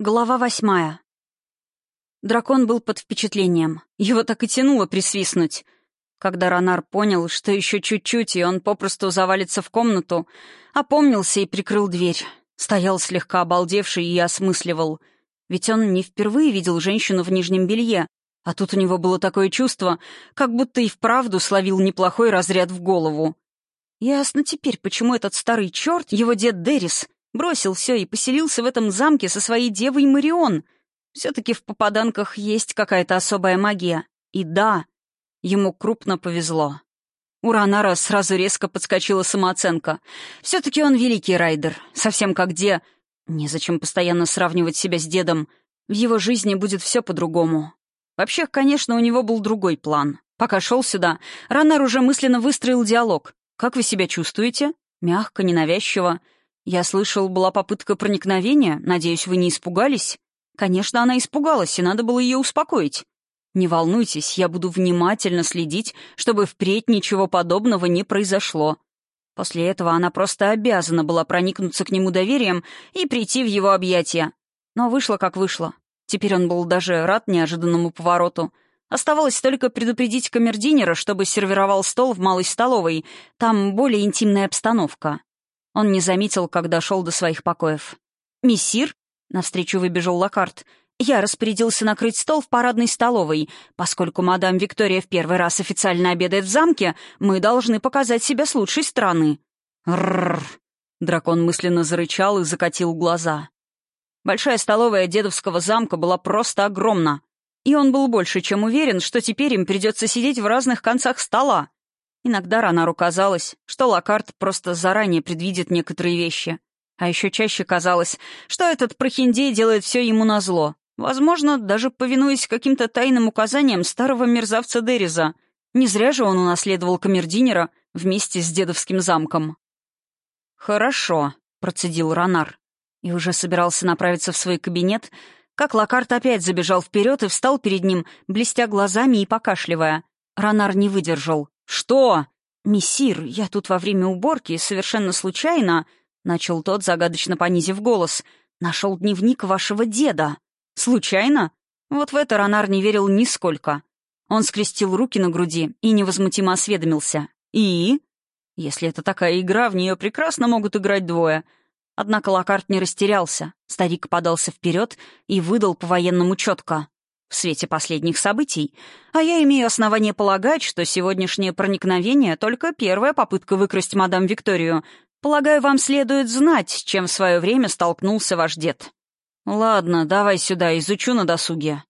Глава восьмая. Дракон был под впечатлением. Его так и тянуло присвистнуть. Когда Ронар понял, что еще чуть-чуть, и он попросту завалится в комнату, опомнился и прикрыл дверь. Стоял слегка обалдевший и осмысливал. Ведь он не впервые видел женщину в нижнем белье, а тут у него было такое чувство, как будто и вправду словил неплохой разряд в голову. Ясно теперь, почему этот старый черт, его дед Дерис, Бросил все и поселился в этом замке со своей девой Марион. Все-таки в попаданках есть какая-то особая магия. И да, ему крупно повезло. У Ранара сразу резко подскочила самооценка. Все-таки он великий райдер, совсем как Де. Незачем постоянно сравнивать себя с дедом. В его жизни будет все по-другому. Вообще, конечно, у него был другой план. Пока шел сюда, Ранар уже мысленно выстроил диалог. «Как вы себя чувствуете?» Мягко, ненавязчиво. «Я слышал, была попытка проникновения. Надеюсь, вы не испугались?» Конечно, она испугалась, и надо было ее успокоить. «Не волнуйтесь, я буду внимательно следить, чтобы впредь ничего подобного не произошло». После этого она просто обязана была проникнуться к нему доверием и прийти в его объятия. Но вышло как вышло. Теперь он был даже рад неожиданному повороту. Оставалось только предупредить камердинера, чтобы сервировал стол в малой столовой. Там более интимная обстановка. Он не заметил, как дошел до своих покоев. «Мессир?» — навстречу выбежал Локарт. «Я распорядился накрыть стол в парадной столовой. Поскольку мадам Виктория в первый раз официально обедает в замке, мы должны показать себя с лучшей стороны». «Рррр!» — дракон мысленно зарычал и закатил глаза. Большая столовая дедовского замка была просто огромна. И он был больше чем уверен, что теперь им придется сидеть в разных концах стола. Иногда Ронару казалось, что Локарт просто заранее предвидит некоторые вещи. А еще чаще казалось, что этот прохиндей делает все ему назло. Возможно, даже повинуясь каким-то тайным указаниям старого мерзавца Дереза. Не зря же он унаследовал камердинера вместе с дедовским замком. «Хорошо», — процедил Ронар. И уже собирался направиться в свой кабинет, как Локарт опять забежал вперед и встал перед ним, блестя глазами и покашливая. Ронар не выдержал. «Что?» «Мессир, я тут во время уборки совершенно случайно...» — начал тот, загадочно понизив голос. «Нашел дневник вашего деда». «Случайно?» Вот в это Ронар не верил нисколько. Он скрестил руки на груди и невозмутимо осведомился. «И?» Если это такая игра, в нее прекрасно могут играть двое. Однако Локарт не растерялся. Старик подался вперед и выдал по-военному четко в свете последних событий, а я имею основание полагать, что сегодняшнее проникновение — только первая попытка выкрасть мадам Викторию. Полагаю, вам следует знать, чем в свое время столкнулся ваш дед. Ладно, давай сюда, изучу на досуге.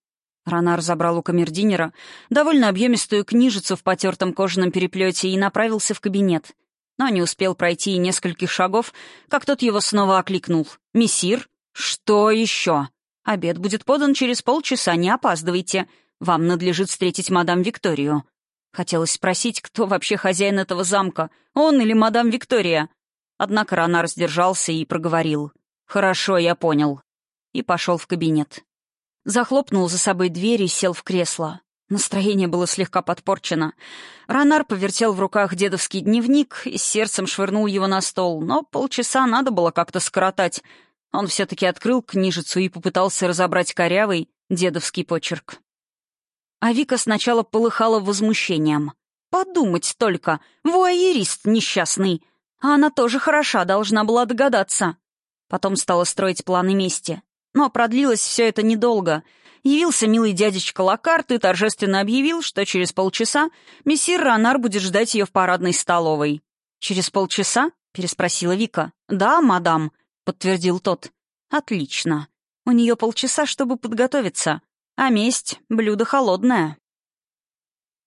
Ронар забрал у камердинера довольно объемистую книжицу в потертом кожаном переплете и направился в кабинет. Но не успел пройти и нескольких шагов, как тот его снова окликнул. «Мессир? Что еще?» Обед будет подан через полчаса, не опаздывайте. Вам надлежит встретить мадам Викторию». Хотелось спросить, кто вообще хозяин этого замка, он или мадам Виктория. Однако Ронар сдержался и проговорил. «Хорошо, я понял». И пошел в кабинет. Захлопнул за собой дверь и сел в кресло. Настроение было слегка подпорчено. Ронар повертел в руках дедовский дневник и сердцем швырнул его на стол, но полчаса надо было как-то скоротать — он все-таки открыл книжицу и попытался разобрать корявый дедовский почерк. А Вика сначала полыхала возмущением. «Подумать только! Вуайерист несчастный! А она тоже хороша, должна была догадаться!» Потом стала строить планы мести. Но продлилось все это недолго. Явился милый дядечка Лакарт и торжественно объявил, что через полчаса мессир Ронар будет ждать ее в парадной столовой. «Через полчаса?» — переспросила Вика. «Да, мадам», подтвердил тот. «Отлично. У нее полчаса, чтобы подготовиться. А месть — блюдо холодное».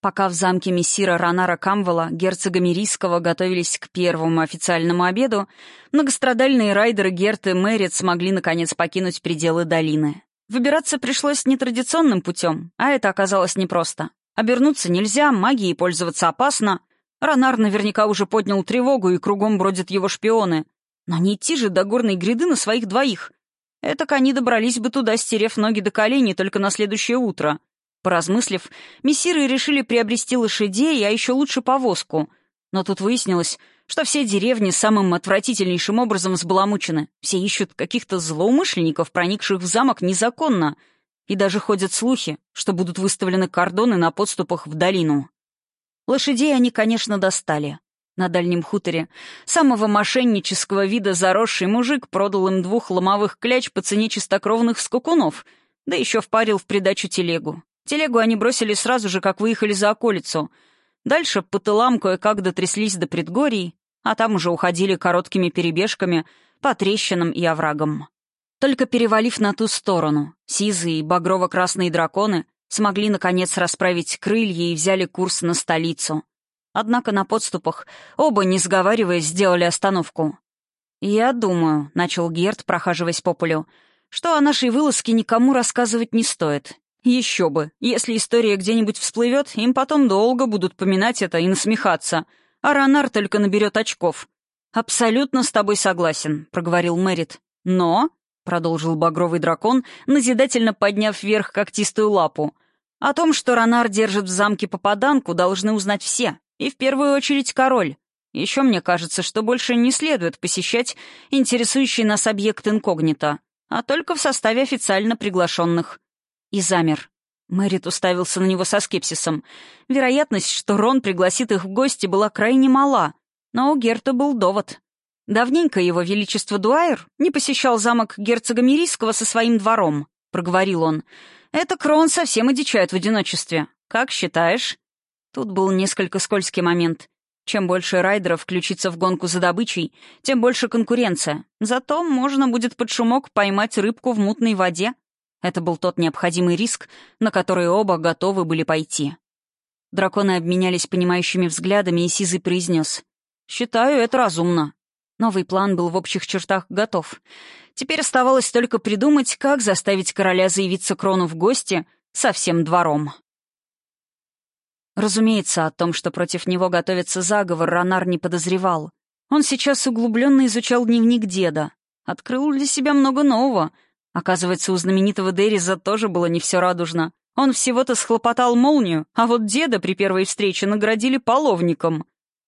Пока в замке мессира Ронара Камвела, герцога Мирийского, готовились к первому официальному обеду, многострадальные райдеры Герт и Мэрит смогли, наконец, покинуть пределы долины. Выбираться пришлось нетрадиционным путем, а это оказалось непросто. Обернуться нельзя, магией пользоваться опасно. Ронар наверняка уже поднял тревогу, и кругом бродят его шпионы. Но не идти же до горной гряды на своих двоих. Этак они добрались бы туда, стерев ноги до коленей только на следующее утро. Поразмыслив, мессиры решили приобрести лошадей, а еще лучше повозку. Но тут выяснилось, что все деревни самым отвратительнейшим образом взбаламучены. Все ищут каких-то злоумышленников, проникших в замок незаконно. И даже ходят слухи, что будут выставлены кордоны на подступах в долину. Лошадей они, конечно, достали. На дальнем хуторе самого мошеннического вида заросший мужик продал им двух ломовых кляч по цене чистокровных скакунов, да еще впарил в придачу телегу. Телегу они бросили сразу же, как выехали за околицу. Дальше по тылам кое-как дотряслись до предгорий, а там уже уходили короткими перебежками по трещинам и оврагам. Только перевалив на ту сторону, сизые и багрово-красные драконы смогли, наконец, расправить крылья и взяли курс на столицу. Однако на подступах оба, не сговариваясь, сделали остановку. «Я думаю», — начал Герт, прохаживаясь по полю, «что о нашей вылазке никому рассказывать не стоит. Еще бы, если история где-нибудь всплывет, им потом долго будут поминать это и насмехаться, а Ронар только наберет очков. «Абсолютно с тобой согласен», — проговорил Мэрит. «Но», — продолжил багровый дракон, назидательно подняв вверх когтистую лапу, «о том, что Ронар держит в замке попаданку, должны узнать все, и в первую очередь король. Еще мне кажется, что больше не следует посещать интересующий нас объект инкогнито, а только в составе официально приглашенных и замер. Мэрит уставился на него со скепсисом. Вероятность, что Рон пригласит их в гости, была крайне мала, но у Герта был довод. «Давненько его величество Дуайер не посещал замок герцога Мирийского со своим двором», — проговорил он. «Это Крон совсем одичает в одиночестве. Как считаешь?» Тут был несколько скользкий момент. Чем больше райдеров включится в гонку за добычей, тем больше конкуренция. Зато можно будет под шумок поймать рыбку в мутной воде. Это был тот необходимый риск, на который оба готовы были пойти. Драконы обменялись понимающими взглядами, и Сизый произнес. «Считаю, это разумно». Новый план был в общих чертах готов. Теперь оставалось только придумать, как заставить короля заявиться Крону в гости со всем двором. Разумеется, о том, что против него готовится заговор, Ронар не подозревал. Он сейчас углубленно изучал дневник деда. Открыл для себя много нового — Оказывается, у знаменитого Дерриза тоже было не все радужно. Он всего-то схлопотал молнию, а вот деда при первой встрече наградили половником.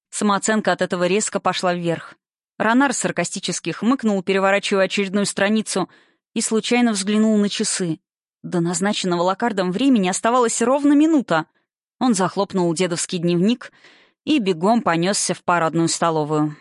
Самооценка от этого резко пошла вверх. Ронар саркастически хмыкнул, переворачивая очередную страницу, и случайно взглянул на часы. До назначенного лакардом времени оставалась ровно минута. Он захлопнул дедовский дневник и бегом понесся в парадную столовую.